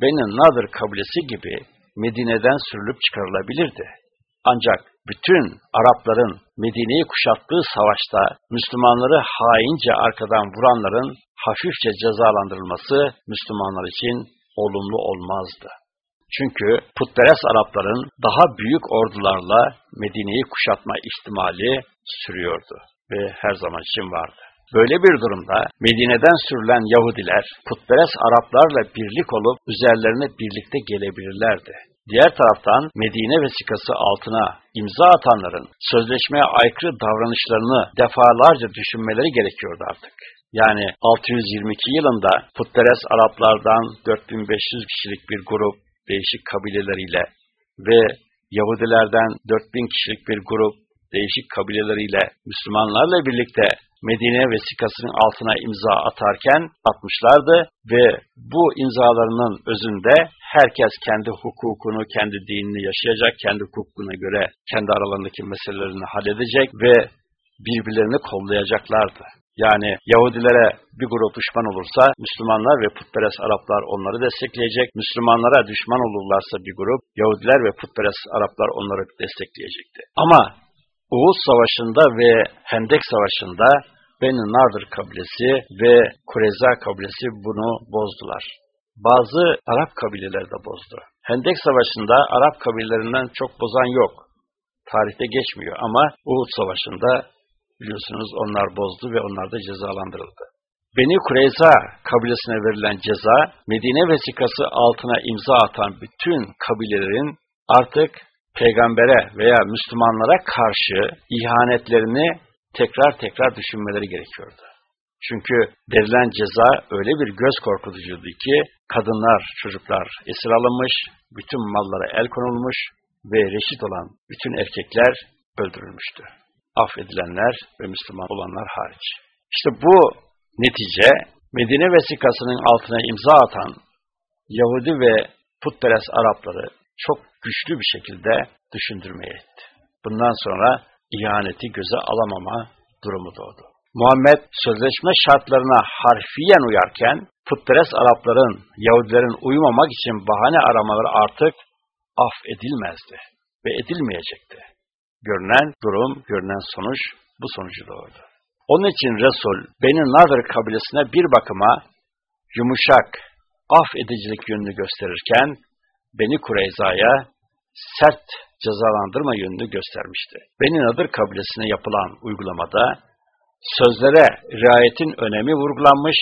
Beni Nadir kabilesi gibi Medine'den sürülüp çıkarılabilirdi. Ancak bütün Arapların Medine'yi kuşattığı savaşta Müslümanları haince arkadan vuranların hafifçe cezalandırılması Müslümanlar için olumlu olmazdı. Çünkü putperest Arapların daha büyük ordularla Medine'yi kuşatma ihtimali sürüyordu ve her zaman için vardı. Böyle bir durumda Medine'den sürülen Yahudiler putperest Araplarla birlik olup üzerlerine birlikte gelebilirlerdi. Diğer taraftan Medine vesikası altına imza atanların sözleşmeye aykırı davranışlarını defalarca düşünmeleri gerekiyordu artık. Yani 622 yılında putperest Araplardan 4500 kişilik bir grup değişik kabileleriyle ve Yahudilerden 4000 kişilik bir grup değişik kabileleriyle Müslümanlarla birlikte Medine vesikasının altına imza atarken atmışlardı ve bu imzalarının özünde herkes kendi hukukunu, kendi dinini yaşayacak, kendi hukukuna göre kendi aralarındaki meselelerini halledecek ve birbirlerini kollayacaklardı. Yani Yahudilere bir grup düşman olursa Müslümanlar ve putperest Araplar onları destekleyecek. Müslümanlara düşman olurlarsa bir grup Yahudiler ve putperest Araplar onları destekleyecekti. Ama Uhud Savaşı'nda ve Hendek Savaşı'nda Beni Nadir kabilesi ve Kureza kabilesi bunu bozdular. Bazı Arap kabileleri de bozdu. Hendek Savaşı'nda Arap kabilelerinden çok bozan yok. Tarihte geçmiyor ama Uhud Savaşı'nda biliyorsunuz onlar bozdu ve onlar da cezalandırıldı. Beni Kureyza kabilesine verilen ceza, Medine vesikası altına imza atan bütün kabilelerin artık peygambere veya Müslümanlara karşı ihanetlerini tekrar tekrar düşünmeleri gerekiyordu. Çünkü verilen ceza öyle bir göz korkutucuydu ki kadınlar, çocuklar esir alınmış, bütün mallara el konulmuş ve reşit olan bütün erkekler öldürülmüştü. Affedilenler ve Müslüman olanlar hariç. İşte bu netice Medine vesikasının altına imza atan Yahudi ve putperest Arapları çok güçlü bir şekilde düşündürmeye etti. Bundan sonra ihaneti göze alamama durumu doğdu. Muhammed sözleşme şartlarına harfiyen uyarken putperest Arapların, Yahudilerin uyumamak için bahane aramaları artık af edilmezdi ve edilmeyecekti. Görünen durum, görünen sonuç bu sonucu doğurdu. Onun için Resul, Beni Nadir kabilesine bir bakıma yumuşak, af edicilik yönünü gösterirken, Beni Kureyza'ya sert cezalandırma yönünü göstermişti. Beni Nadir kabilesine yapılan uygulamada, sözlere riayetin önemi vurgulanmış,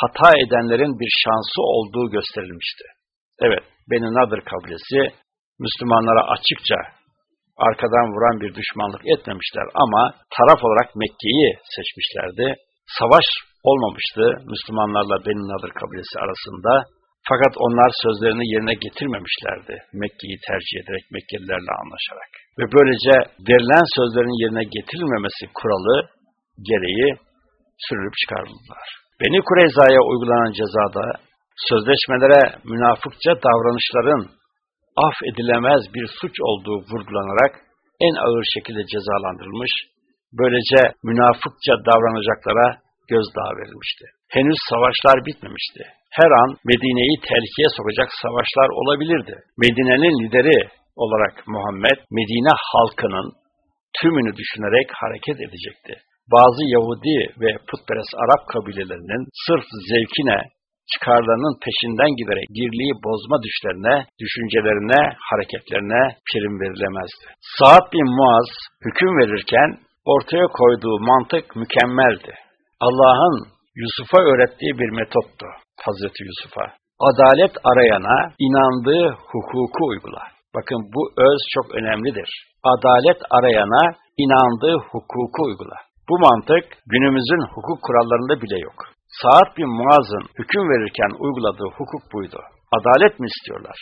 hata edenlerin bir şansı olduğu gösterilmişti. Evet, Beni Nadir kabilesi, Müslümanlara açıkça arkadan vuran bir düşmanlık etmemişler ama taraf olarak Mekke'yi seçmişlerdi. Savaş olmamıştı Müslümanlarla Beni Nadir kabilesi arasında. Fakat onlar sözlerini yerine getirmemişlerdi Mekke'yi tercih ederek Mekkelilerle anlaşarak. Ve böylece verilen sözlerin yerine getirilmemesi kuralı gereği sürülüp çıkarıldılar. Beni Kureyza'ya uygulanan cezada sözleşmelere münafıkça davranışların af edilemez bir suç olduğu vurgulanarak en ağır şekilde cezalandırılmış, böylece münafıkça davranacaklara gözdağı verilmişti. Henüz savaşlar bitmemişti. Her an Medine'yi tehlikeye sokacak savaşlar olabilirdi. Medine'nin lideri olarak Muhammed, Medine halkının tümünü düşünerek hareket edecekti. Bazı Yahudi ve putperest Arap kabilelerinin sırf zevkine çıkarlarının peşinden giderek birliği bozma düşlerine, düşüncelerine, hareketlerine prim verilemezdi. Sa'd bin Muaz hüküm verirken ortaya koyduğu mantık mükemmeldi. Allah'ın Yusuf'a öğrettiği bir metottu Hazreti Yusuf'a. Adalet arayana inandığı hukuku uygula. Bakın bu öz çok önemlidir. Adalet arayana inandığı hukuku uygula. Bu mantık günümüzün hukuk kurallarında bile yok. Sa'd bin Muaz'ın hüküm verirken uyguladığı hukuk buydu. Adalet mi istiyorlar?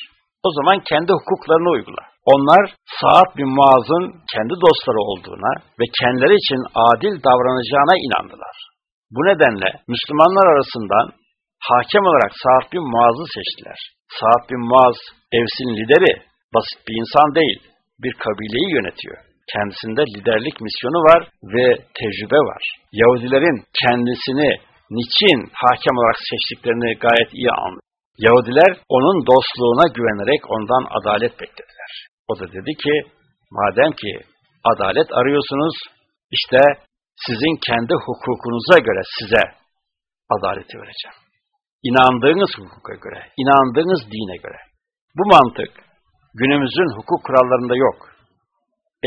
O zaman kendi hukuklarını uygula. Onlar Sa'd bin Muaz'ın kendi dostları olduğuna ve kendileri için adil davranacağına inandılar. Bu nedenle Müslümanlar arasından hakem olarak Sa'd bin Muaz'ı seçtiler. Sa'd bin Muaz, Evs'in lideri, basit bir insan değil, bir kabileyi yönetiyor. Kendisinde liderlik misyonu var ve tecrübe var. Yahudilerin kendisini niçin hakem olarak seçtiklerini gayet iyi anlıyor. Yahudiler onun dostluğuna güvenerek ondan adalet beklediler. O da dedi ki, madem ki adalet arıyorsunuz, işte sizin kendi hukukunuza göre size adaleti vereceğim. İnandığınız hukuka göre, inandığınız dine göre. Bu mantık günümüzün hukuk kurallarında yok.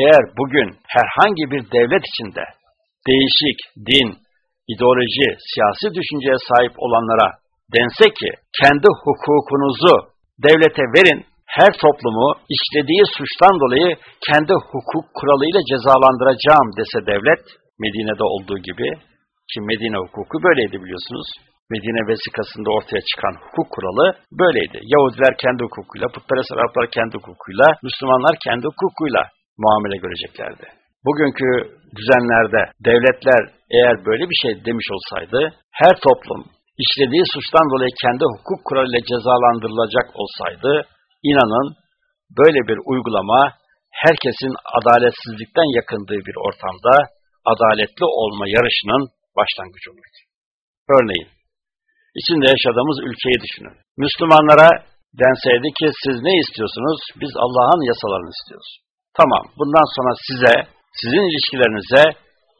Eğer bugün herhangi bir devlet içinde değişik din, ideoloji, siyasi düşünceye sahip olanlara dense ki kendi hukukunuzu devlete verin, her toplumu işlediği suçtan dolayı kendi hukuk kuralıyla cezalandıracağım dese devlet, Medine'de olduğu gibi, ki Medine hukuku böyleydi biliyorsunuz, Medine vesikasında ortaya çıkan hukuk kuralı böyleydi. Yahudiler kendi hukukuyla, putperest Araplar kendi hukukuyla, Müslümanlar kendi hukukuyla muamele göreceklerdi. Bugünkü düzenlerde devletler eğer böyle bir şey demiş olsaydı, her toplum işlediği suçtan dolayı kendi hukuk kuralıyla cezalandırılacak olsaydı, inanın böyle bir uygulama herkesin adaletsizlikten yakındığı bir ortamda adaletli olma yarışının başlangıcı olur. Örneğin, içinde yaşadığımız ülkeyi düşünün. Müslümanlara denseydi ki siz ne istiyorsunuz? Biz Allah'ın yasalarını istiyoruz. Tamam, bundan sonra size, sizin ilişkilerinize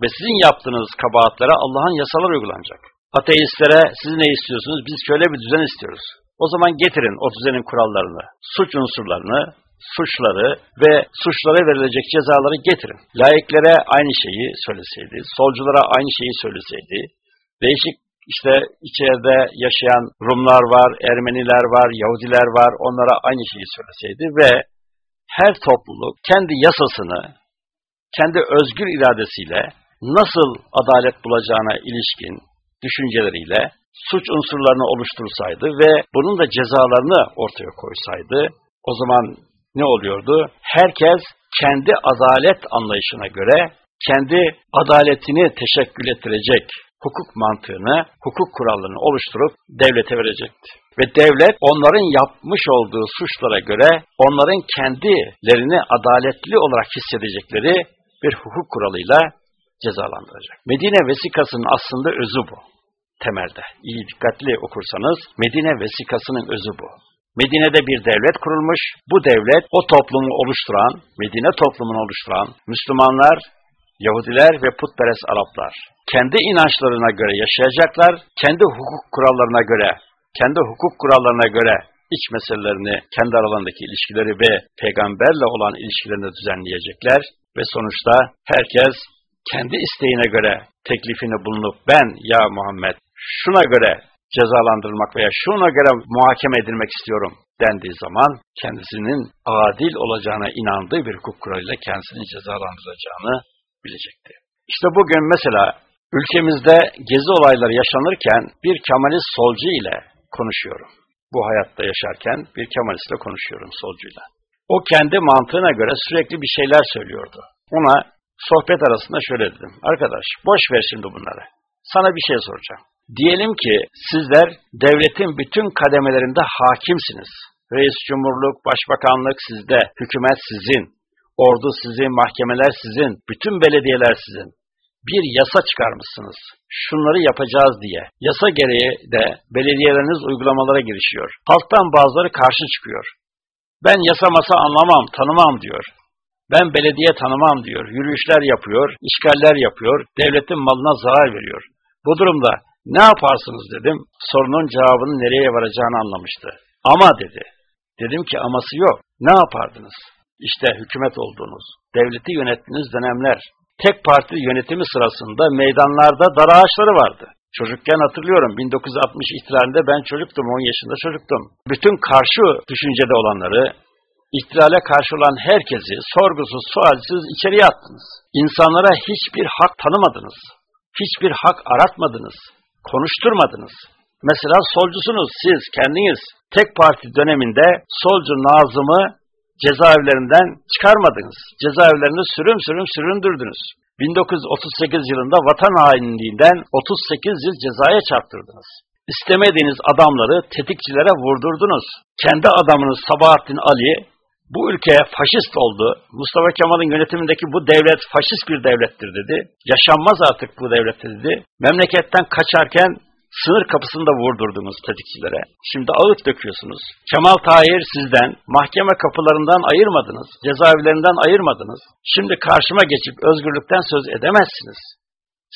ve sizin yaptığınız kabahatlere Allah'ın yasaları uygulanacak. Ateistlere siz ne istiyorsunuz? Biz şöyle bir düzen istiyoruz. O zaman getirin o düzenin kurallarını, suç unsurlarını, suçları ve suçlara verilecek cezaları getirin. Laiklere aynı şeyi söyleseydi, solculara aynı şeyi söyleseydi, değişik işte içeride yaşayan Rumlar var, Ermeniler var, Yahudiler var, onlara aynı şeyi söyleseydi ve her topluluk kendi yasasını, kendi özgür iradesiyle nasıl adalet bulacağına ilişkin düşünceleriyle suç unsurlarını oluştursaydı ve bunun da cezalarını ortaya koysaydı, o zaman ne oluyordu? Herkes kendi adalet anlayışına göre kendi adaletini teşekkül ettirecek hukuk mantığını, hukuk kurallarını oluşturup devlete verecekti. Ve devlet onların yapmış olduğu suçlara göre onların kendilerini adaletli olarak hissedecekleri bir hukuk kuralıyla cezalandıracak. Medine vesikasının aslında özü bu. Temelde. İyi dikkatli okursanız Medine vesikasının özü bu. Medine'de bir devlet kurulmuş. Bu devlet o toplumu oluşturan, Medine toplumunu oluşturan Müslümanlar Yahudiler ve putperest Araplar kendi inançlarına göre yaşayacaklar, kendi hukuk kurallarına göre, kendi hukuk kurallarına göre iç meselelerini, kendi aralarındaki ilişkileri ve peygamberle olan ilişkilerini düzenleyecekler ve sonuçta herkes kendi isteğine göre teklifini bulunup ben ya Muhammed şuna göre cezalandırılmak veya şuna göre muhakeme edilmek istiyorum dendiği zaman kendisinin adil olacağına inandığı bir hukuk kuralıyla kendisini cezalandıracağını bilecekti. İşte bugün mesela ülkemizde gezi olayları yaşanırken bir Kemalist solcu ile konuşuyorum. Bu hayatta yaşarken bir Kemalistle konuşuyorum solcuyla. O kendi mantığına göre sürekli bir şeyler söylüyordu. Ona sohbet arasında şöyle dedim. Arkadaş boş ver şimdi bunları. Sana bir şey soracağım. Diyelim ki sizler devletin bütün kademelerinde hakimsiniz. Reis cumhurluk, başbakanlık sizde, hükümet sizin, ordu sizin, mahkemeler sizin, bütün belediyeler sizin. Bir yasa çıkarmışsınız. Şunları yapacağız diye. Yasa gereği de belediyeleriniz uygulamalara girişiyor. Halktan bazıları karşı çıkıyor. Ben yasa masa anlamam, tanımam diyor. Ben belediye tanımam diyor. Yürüyüşler yapıyor, işgaller yapıyor, devletin malına zarar veriyor. Bu durumda ne yaparsınız dedim. Sorunun cevabının nereye varacağını anlamıştı. Ama dedi. Dedim ki aması yok. Ne yapardınız? İşte hükümet olduğunuz, devleti yönettiğiniz dönemler, tek parti yönetimi sırasında meydanlarda dar ağaçları vardı. Çocukken hatırlıyorum 1960 ihtilalinde ben çocuktum, 10 yaşında çocuktum. Bütün karşı düşüncede olanları, ihtilale karşı olan herkesi sorgusuz, sualsiz içeriye attınız. İnsanlara hiçbir hak tanımadınız. Hiçbir hak aratmadınız konuşturmadınız. Mesela solcusunuz siz kendiniz tek parti döneminde solcu Nazım'ı cezaevlerinden çıkarmadınız. Cezaevlerini sürüm sürüm süründürdünüz. 1938 yılında vatan hainliğinden 38 yıl cezaya çarptırdınız. İstemediğiniz adamları tetikçilere vurdurdunuz. Kendi adamınız Sabahattin Ali bu ülkeye faşist oldu. Mustafa Kemal'in yönetimindeki bu devlet faşist bir devlettir dedi. Yaşanmaz artık bu devlet dedi. Memleketten kaçarken sınır kapısında vurdurdunuz tetikçilere. Şimdi ağıt döküyorsunuz. Kemal Tahir sizden mahkeme kapılarından ayırmadınız. Cezaevlerinden ayırmadınız. Şimdi karşıma geçip özgürlükten söz edemezsiniz.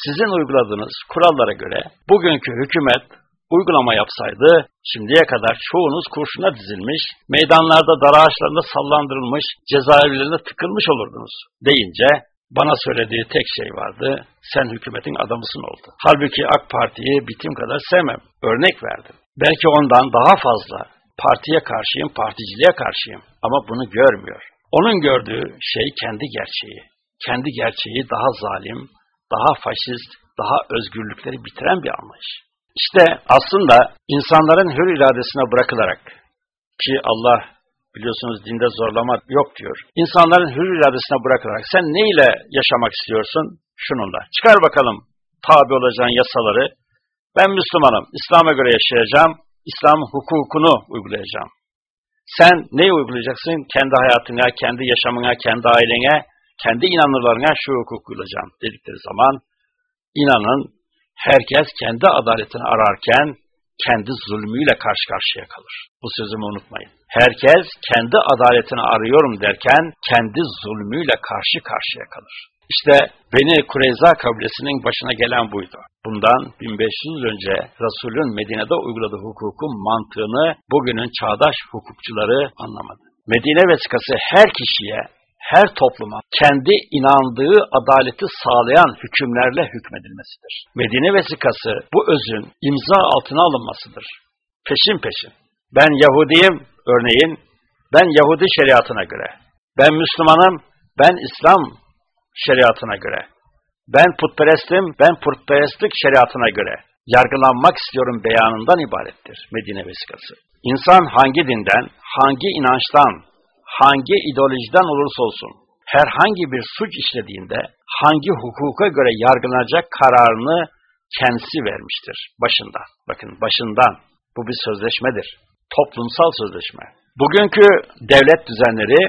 Sizin uyguladığınız kurallara göre bugünkü hükümet uygulama yapsaydı şimdiye kadar çoğunuz kurşuna dizilmiş, meydanlarda dar ağaçlarında sallandırılmış, cezaevlerine tıkılmış olurdunuz deyince bana söylediği tek şey vardı, sen hükümetin adamısın oldu. Halbuki AK Parti'yi bitim kadar sevmem, örnek verdim. Belki ondan daha fazla partiye karşıyım, particiliğe karşıyım ama bunu görmüyor. Onun gördüğü şey kendi gerçeği. Kendi gerçeği daha zalim, daha faşist, daha özgürlükleri bitiren bir anlayış. İşte aslında insanların hür iradesine bırakılarak ki Allah biliyorsunuz dinde zorlama yok diyor. İnsanların hür iradesine bırakılarak sen ne ile yaşamak istiyorsun? Şununla. Çıkar bakalım tabi olacağın yasaları. Ben Müslümanım. İslam'a göre yaşayacağım. İslam hukukunu uygulayacağım. Sen neyi uygulayacaksın? Kendi hayatına, kendi yaşamına, kendi ailene, kendi inanırlarına şu hukuku uygulayacağım dedikleri zaman inanın herkes kendi adaletini ararken kendi zulmüyle karşı karşıya kalır. Bu sözümü unutmayın. Herkes kendi adaletini arıyorum derken kendi zulmüyle karşı karşıya kalır. İşte Beni Kureyza kabilesinin başına gelen buydu. Bundan 1500 önce Resul'ün Medine'de uyguladığı hukukun mantığını bugünün çağdaş hukukçuları anlamadı. Medine vesikası her kişiye her topluma kendi inandığı adaleti sağlayan hükümlerle hükmedilmesidir. Medine vesikası bu özün imza altına alınmasıdır. Peşin peşin. Ben Yahudiyim örneğin, ben Yahudi şeriatına göre. Ben Müslümanım, ben İslam şeriatına göre. Ben putperestim, ben putperestlik şeriatına göre. Yargılanmak istiyorum beyanından ibarettir Medine vesikası. İnsan hangi dinden, hangi inançtan, hangi ideolojiden olursa olsun, herhangi bir suç işlediğinde hangi hukuka göre yargılanacak kararını kendisi vermiştir başından. Bakın başından. Bu bir sözleşmedir. Toplumsal sözleşme. Bugünkü devlet düzenleri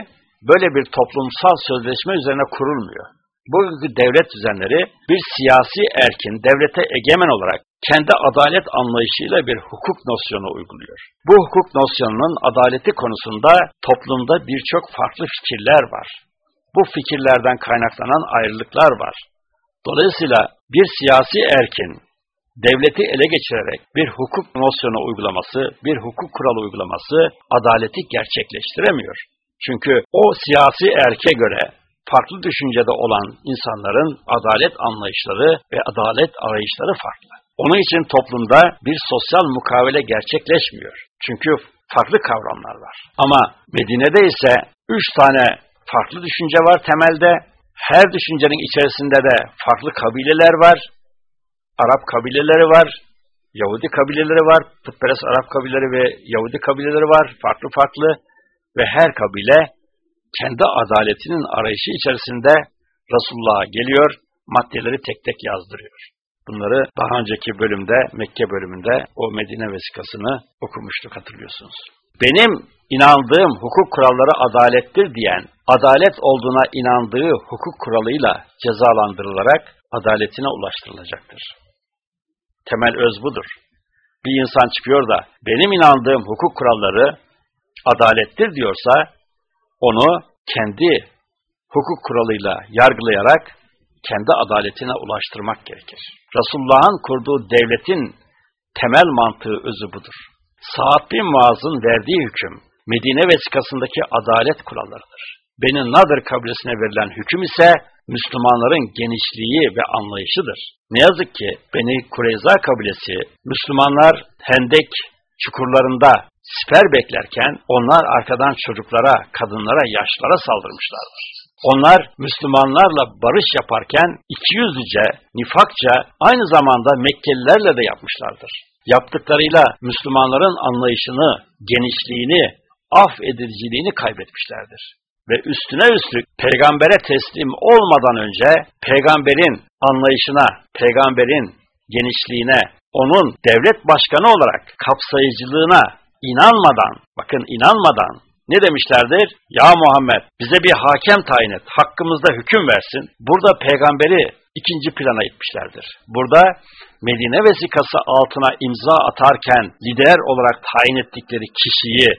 böyle bir toplumsal sözleşme üzerine kurulmuyor. Bugünkü devlet düzenleri bir siyasi erkin, devlete egemen olarak kendi adalet anlayışıyla bir hukuk nosyonu uyguluyor. Bu hukuk nosyonunun adaleti konusunda toplumda birçok farklı fikirler var. bu fikirlerden kaynaklanan ayrılıklar var. Dolayısıyla bir siyasi erkin devleti ele geçirerek bir hukuk nosyonu uygulaması, bir hukuk kuralı uygulaması adaleti gerçekleştiremiyor. Çünkü o siyasi erke göre farklı düşüncede olan insanların adalet anlayışları ve adalet arayışları farklı. Onun için toplumda bir sosyal mukavele gerçekleşmiyor. Çünkü farklı kavramlar var. Ama Medine'de ise üç tane farklı düşünce var temelde. Her düşüncenin içerisinde de farklı kabileler var. Arap kabileleri var, Yahudi kabileleri var, putperest Arap kabileleri ve Yahudi kabileleri var, farklı farklı ve her kabile kendi adaletinin arayışı içerisinde Resulullah'a geliyor, maddeleri tek tek yazdırıyor. Bunları daha önceki bölümde, Mekke bölümünde o Medine vesikasını okumuştuk hatırlıyorsunuz. Benim inandığım hukuk kuralları adalettir diyen, adalet olduğuna inandığı hukuk kuralıyla cezalandırılarak adaletine ulaştırılacaktır. Temel öz budur. Bir insan çıkıyor da benim inandığım hukuk kuralları adalettir diyorsa onu kendi hukuk kuralıyla yargılayarak kendi adaletine ulaştırmak gerekir. Resulullah'ın kurduğu devletin temel mantığı özü budur. Sa'd bin Muaz'ın verdiği hüküm, Medine vesikasındaki adalet kurallarıdır. Beni Nadir kabilesine verilen hüküm ise Müslümanların genişliği ve anlayışıdır. Ne yazık ki Beni Kureyza kabilesi, Müslümanlar Hendek çukurlarında siper beklerken onlar arkadan çocuklara, kadınlara, yaşlara saldırmışlardır. Onlar Müslümanlarla barış yaparken ikiyüzlüce, nifakça aynı zamanda Mekkelilerle de yapmışlardır. Yaptıklarıyla Müslümanların anlayışını, genişliğini, affediciliğini kaybetmişlerdir. Ve üstüne üstlük peygambere teslim olmadan önce peygamberin anlayışına, peygamberin genişliğine, onun devlet başkanı olarak kapsayıcılığına inanmadan, bakın inanmadan ne demişlerdir? Ya Muhammed bize bir hakem tayin et, hakkımızda hüküm versin. Burada peygamberi ikinci plana itmişlerdir. Burada Medine vesikası altına imza atarken lider olarak tayin ettikleri kişiyi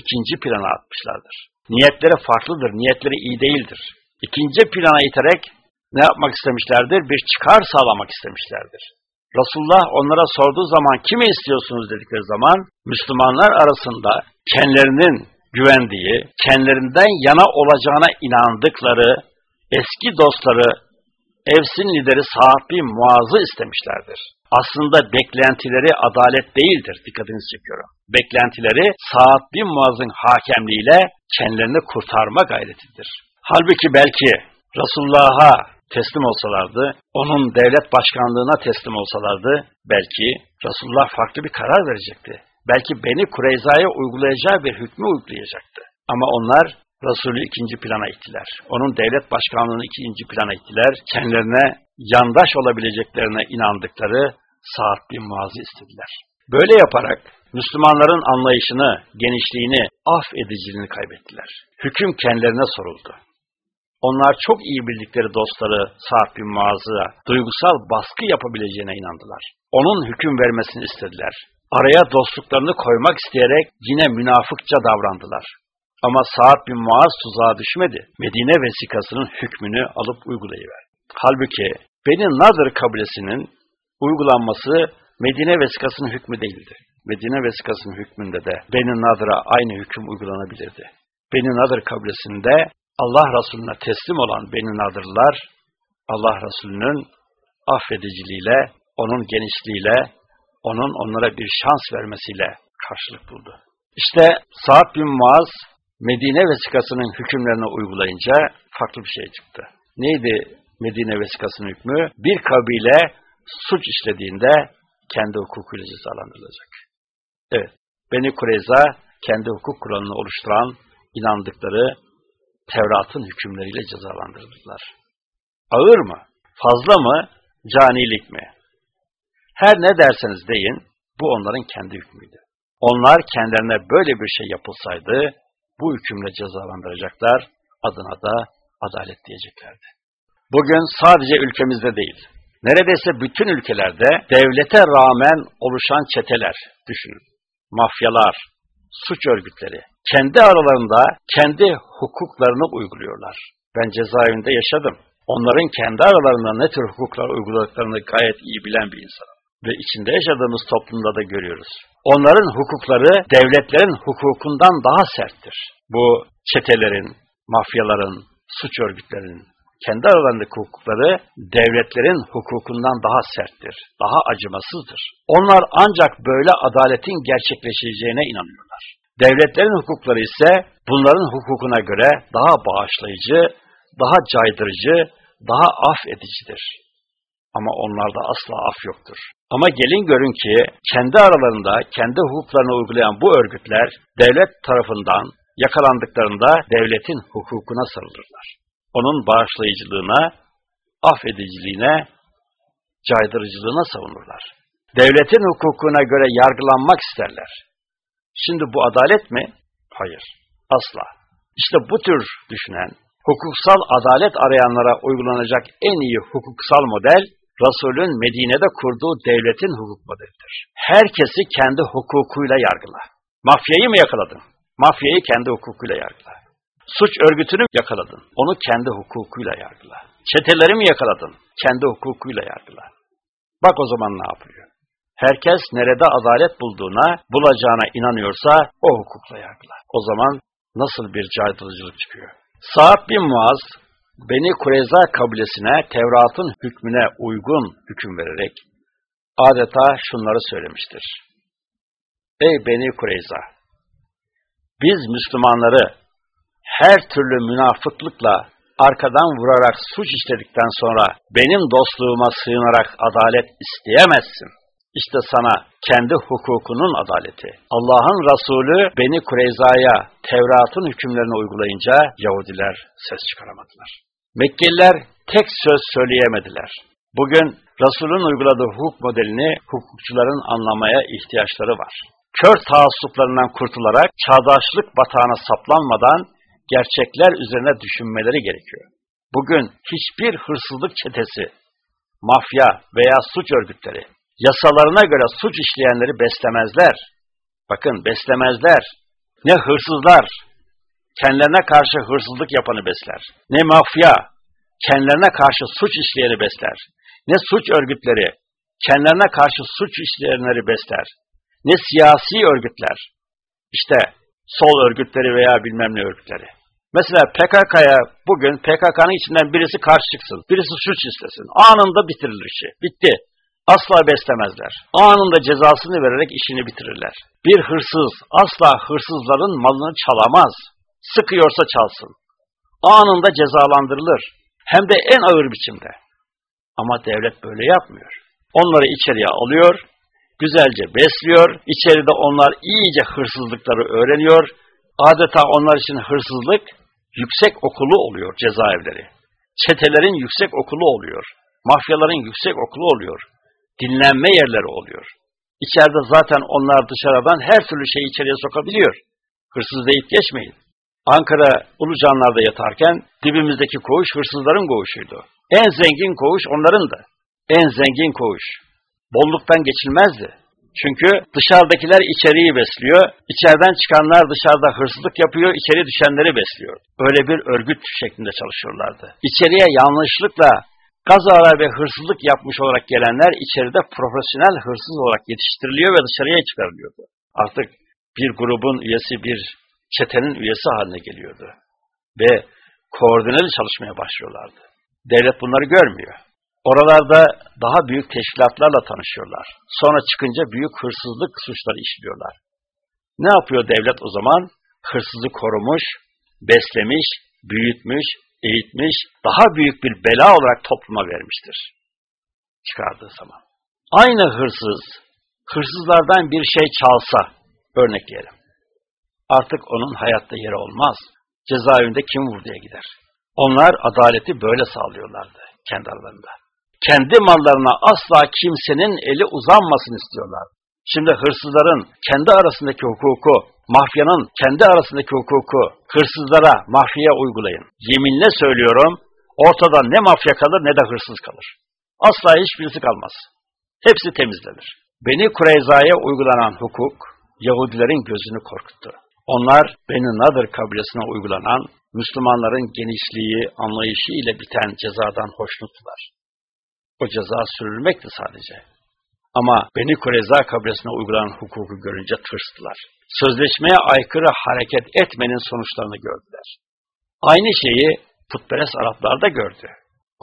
ikinci plana atmışlardır. Niyetleri farklıdır, niyetleri iyi değildir. İkinci plana iterek ne yapmak istemişlerdir? Bir çıkar sağlamak istemişlerdir. Resulullah onlara sorduğu zaman kimi istiyorsunuz dedikleri zaman Müslümanlar arasında kendilerinin güvendiği, kendilerinden yana olacağına inandıkları eski dostları Evs'in lideri Sa'd bin Muaz'ı istemişlerdir. Aslında beklentileri adalet değildir, dikkatinizi çekiyorum. Beklentileri Sa'd bin Muaz'ın hakemliğiyle kendilerini kurtarma gayretidir. Halbuki belki Resulullah'a teslim olsalardı, onun devlet başkanlığına teslim olsalardı, belki Resulullah farklı bir karar verecekti. Belki Beni Kureyza'ya uygulayacağı bir hükmü uygulayacaktı. Ama onlar Resulü ikinci plana ittiler. Onun devlet başkanlığını ikinci plana ittiler. Kendilerine yandaş olabileceklerine inandıkları Sa'd bin Muaz'ı istediler. Böyle yaparak Müslümanların anlayışını, genişliğini, affediciliğini kaybettiler. Hüküm kendilerine soruldu. Onlar çok iyi bildikleri dostları Sa'd bin Muaz'a duygusal baskı yapabileceğine inandılar. Onun hüküm vermesini istediler. Araya dostluklarını koymak isteyerek yine münafıkça davrandılar. Ama Sa'd bin Muaz tuzağa düşmedi. Medine vesikasının hükmünü alıp uygulayıverdi. Halbuki Beni Nadir kabilesinin uygulanması Medine vesikasının hükmü değildi. Medine vesikasının hükmünde de Beni Nadir'a aynı hüküm uygulanabilirdi. Beni Nadir kabilesinde Allah Resulüne teslim olan Beni Nadir'lar Allah Resulü'nün affediciliğiyle, onun genişliğiyle, onun onlara bir şans vermesiyle karşılık buldu. İşte Sa'd bin Muaz Medine vesikasının hükümlerini uygulayınca farklı bir şey çıktı. Neydi Medine vesikasının hükmü? Bir kabile suç işlediğinde kendi hukukuyla cezalandırılacak. Evet, Beni Kureyza kendi hukuk kuralını oluşturan inandıkları Tevrat'ın hükümleriyle cezalandırıldılar. Ağır mı? Fazla mı? Canilik mi? Her ne derseniz deyin, bu onların kendi hükmüydü. Onlar kendilerine böyle bir şey yapılsaydı, bu hükümle cezalandıracaklar, adına da adalet diyeceklerdi. Bugün sadece ülkemizde değil, neredeyse bütün ülkelerde devlete rağmen oluşan çeteler, düşünün, mafyalar, suç örgütleri, kendi aralarında kendi hukuklarını uyguluyorlar. Ben cezaevinde yaşadım. Onların kendi aralarında ne tür hukuklar uyguladıklarını gayet iyi bilen bir insanım. Ve içinde yaşadığımız toplumda da görüyoruz. Onların hukukları devletlerin hukukundan daha serttir. Bu çetelerin, mafyaların, suç örgütlerinin kendi aralarındaki hukukları devletlerin hukukundan daha serttir, daha acımasızdır. Onlar ancak böyle adaletin gerçekleşeceğine inanıyorlar. Devletlerin hukukları ise bunların hukukuna göre daha bağışlayıcı, daha caydırıcı, daha af edicidir. Ama onlarda asla af yoktur. Ama gelin görün ki kendi aralarında kendi hukuklarını uygulayan bu örgütler devlet tarafından yakalandıklarında devletin hukukuna sarılırlar. Onun bağışlayıcılığına, affediciliğine, caydırıcılığına savunurlar. Devletin hukukuna göre yargılanmak isterler. Şimdi bu adalet mi? Hayır, asla. İşte bu tür düşünen, hukuksal adalet arayanlara uygulanacak en iyi hukuksal model, Resul'ün Medine'de kurduğu devletin hukuk modelidir. Herkesi kendi hukukuyla yargıla. Mafyayı mı yakaladın? Mafyayı kendi hukukuyla yargıla. Suç örgütünü yakaladın? Onu kendi hukukuyla yargıla. Çeteleri mi yakaladın? Kendi hukukuyla yargıla. Bak o zaman ne yapıyor? Herkes nerede adalet bulduğuna, bulacağına inanıyorsa o hukukla yargıla. O zaman nasıl bir caydırıcılık çıkıyor? Sa'd bin Muaz, Beni Kureyza kabilesine Tevrat'ın hükmüne uygun hüküm vererek adeta şunları söylemiştir. Ey Beni Kureyza! Biz Müslümanları her türlü münafıklıkla arkadan vurarak suç işledikten sonra benim dostluğuma sığınarak adalet isteyemezsin. İşte sana kendi hukukunun adaleti. Allah'ın Resulü Beni Kureyza'ya Tevrat'ın hükümlerini uygulayınca Yahudiler ses çıkaramadılar. Mekkeliler tek söz söyleyemediler. Bugün Resul'ün uyguladığı hukuk modelini hukukçuların anlamaya ihtiyaçları var. Kör taassuplarından kurtularak çağdaşlık batağına saplanmadan gerçekler üzerine düşünmeleri gerekiyor. Bugün hiçbir hırsızlık çetesi, mafya veya suç örgütleri yasalarına göre suç işleyenleri beslemezler. Bakın beslemezler. Ne hırsızlar kendilerine karşı hırsızlık yapanı besler. Ne mafya kendilerine karşı suç işleyeni besler. Ne suç örgütleri kendilerine karşı suç işleyenleri besler. Ne siyasi örgütler. İşte sol örgütleri veya bilmem ne örgütleri. Mesela PKK'ya bugün PKK'nın içinden birisi karşı çıksın, birisi suç istesin. Anında bitirilir işi. Bitti. Asla beslemezler. Anında cezasını vererek işini bitirirler. Bir hırsız asla hırsızların malını çalamaz. Sıkıyorsa çalsın. Anında cezalandırılır. Hem de en ağır biçimde. Ama devlet böyle yapmıyor. Onları içeriye alıyor, güzelce besliyor, içeride onlar iyice hırsızlıkları öğreniyor, adeta onlar için hırsızlık yüksek okulu oluyor cezaevleri. Çetelerin yüksek okulu oluyor. Mafyaların yüksek okulu oluyor. Dinlenme yerleri oluyor. İçeride zaten onlar dışarıdan her türlü şeyi içeriye sokabiliyor. Hırsız deyip geçmeyin. Ankara Ulucanlar'da yatarken dibimizdeki koğuş hırsızların koğuşuydu. En zengin koğuş onlarındı. En zengin koğuş. Bolluktan geçilmezdi. Çünkü dışarıdakiler içeriği besliyor, içeriden çıkanlar dışarıda hırsızlık yapıyor, içeri düşenleri besliyor. Öyle bir örgüt şeklinde çalışıyorlardı. İçeriye yanlışlıkla kazara ve hırsızlık yapmış olarak gelenler içeride profesyonel hırsız olarak yetiştiriliyor ve dışarıya çıkarılıyordu. Artık bir grubun üyesi bir çetenin üyesi haline geliyordu. Ve koordineli çalışmaya başlıyorlardı. Devlet bunları görmüyor. Oralarda daha büyük teşkilatlarla tanışıyorlar. Sonra çıkınca büyük hırsızlık suçları işliyorlar. Ne yapıyor devlet o zaman? Hırsızı korumuş, beslemiş, büyütmüş, eğitmiş, daha büyük bir bela olarak topluma vermiştir. Çıkardığı zaman. Aynı hırsız, hırsızlardan bir şey çalsa, örnekleyelim. Artık onun hayatta yeri olmaz. Cezaevinde kim vurduya gider. Onlar adaleti böyle sağlıyorlardı kendi aralarında kendi mallarına asla kimsenin eli uzanmasın istiyorlar. Şimdi hırsızların kendi arasındaki hukuku, mafyanın kendi arasındaki hukuku hırsızlara, mafyaya uygulayın. Yeminle söylüyorum, ortada ne mafya kalır ne de hırsız kalır. Asla hiçbirisi kalmaz. Hepsi temizlenir. Beni Kureyza'ya uygulanan hukuk, Yahudilerin gözünü korkuttu. Onlar Beni Nadir kabilesine uygulanan Müslümanların genişliği, anlayışı ile biten cezadan hoşnuttular. O ceza sürülmekti sadece. Ama Beni Kureza kabilesine uygulanan hukuku görünce tırstılar. Sözleşmeye aykırı hareket etmenin sonuçlarını gördüler. Aynı şeyi putperest Araplar da gördü.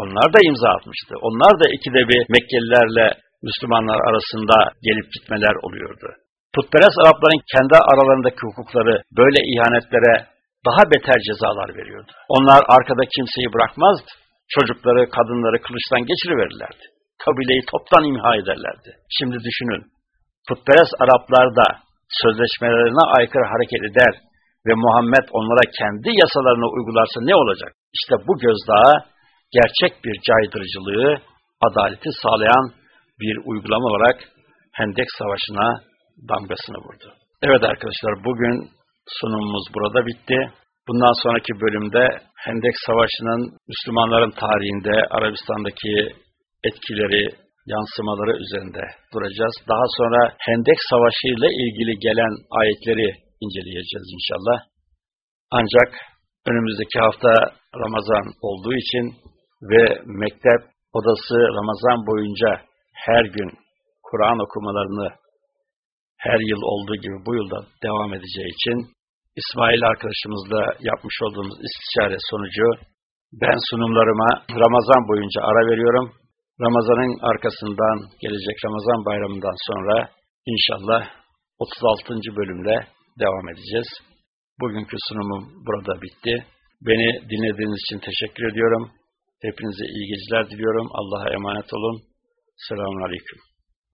Onlar da imza atmıştı. Onlar da ikide bir Mekkelilerle Müslümanlar arasında gelip gitmeler oluyordu. Putperest Arapların kendi aralarındaki hukukları böyle ihanetlere daha beter cezalar veriyordu. Onlar arkada kimseyi bırakmazdı. Çocukları, kadınları kılıçtan geçiriverirlerdi. Kabileyi toptan imha ederlerdi. Şimdi düşünün, putperest Araplar da sözleşmelerine aykırı hareket eder ve Muhammed onlara kendi yasalarını uygularsa ne olacak? İşte bu gözdağı gerçek bir caydırıcılığı, adaleti sağlayan bir uygulama olarak Hendek Savaşı'na damgasını vurdu. Evet arkadaşlar bugün sunumumuz burada bitti. Bundan sonraki bölümde Hendek Savaşı'nın Müslümanların tarihinde Arabistan'daki etkileri, yansımaları üzerinde duracağız. Daha sonra Hendek Savaşı ile ilgili gelen ayetleri inceleyeceğiz inşallah. Ancak önümüzdeki hafta Ramazan olduğu için ve mektep odası Ramazan boyunca her gün Kur'an okumalarını her yıl olduğu gibi bu yılda devam edeceği için İsmail arkadaşımızla yapmış olduğumuz istişare sonucu ben sunumlarıma Ramazan boyunca ara veriyorum. Ramazan'ın arkasından gelecek Ramazan bayramından sonra inşallah 36. bölümle devam edeceğiz. Bugünkü sunumum burada bitti. Beni dinlediğiniz için teşekkür ediyorum. Hepinize iyi geceler diliyorum. Allah'a emanet olun. Selamun Aleyküm.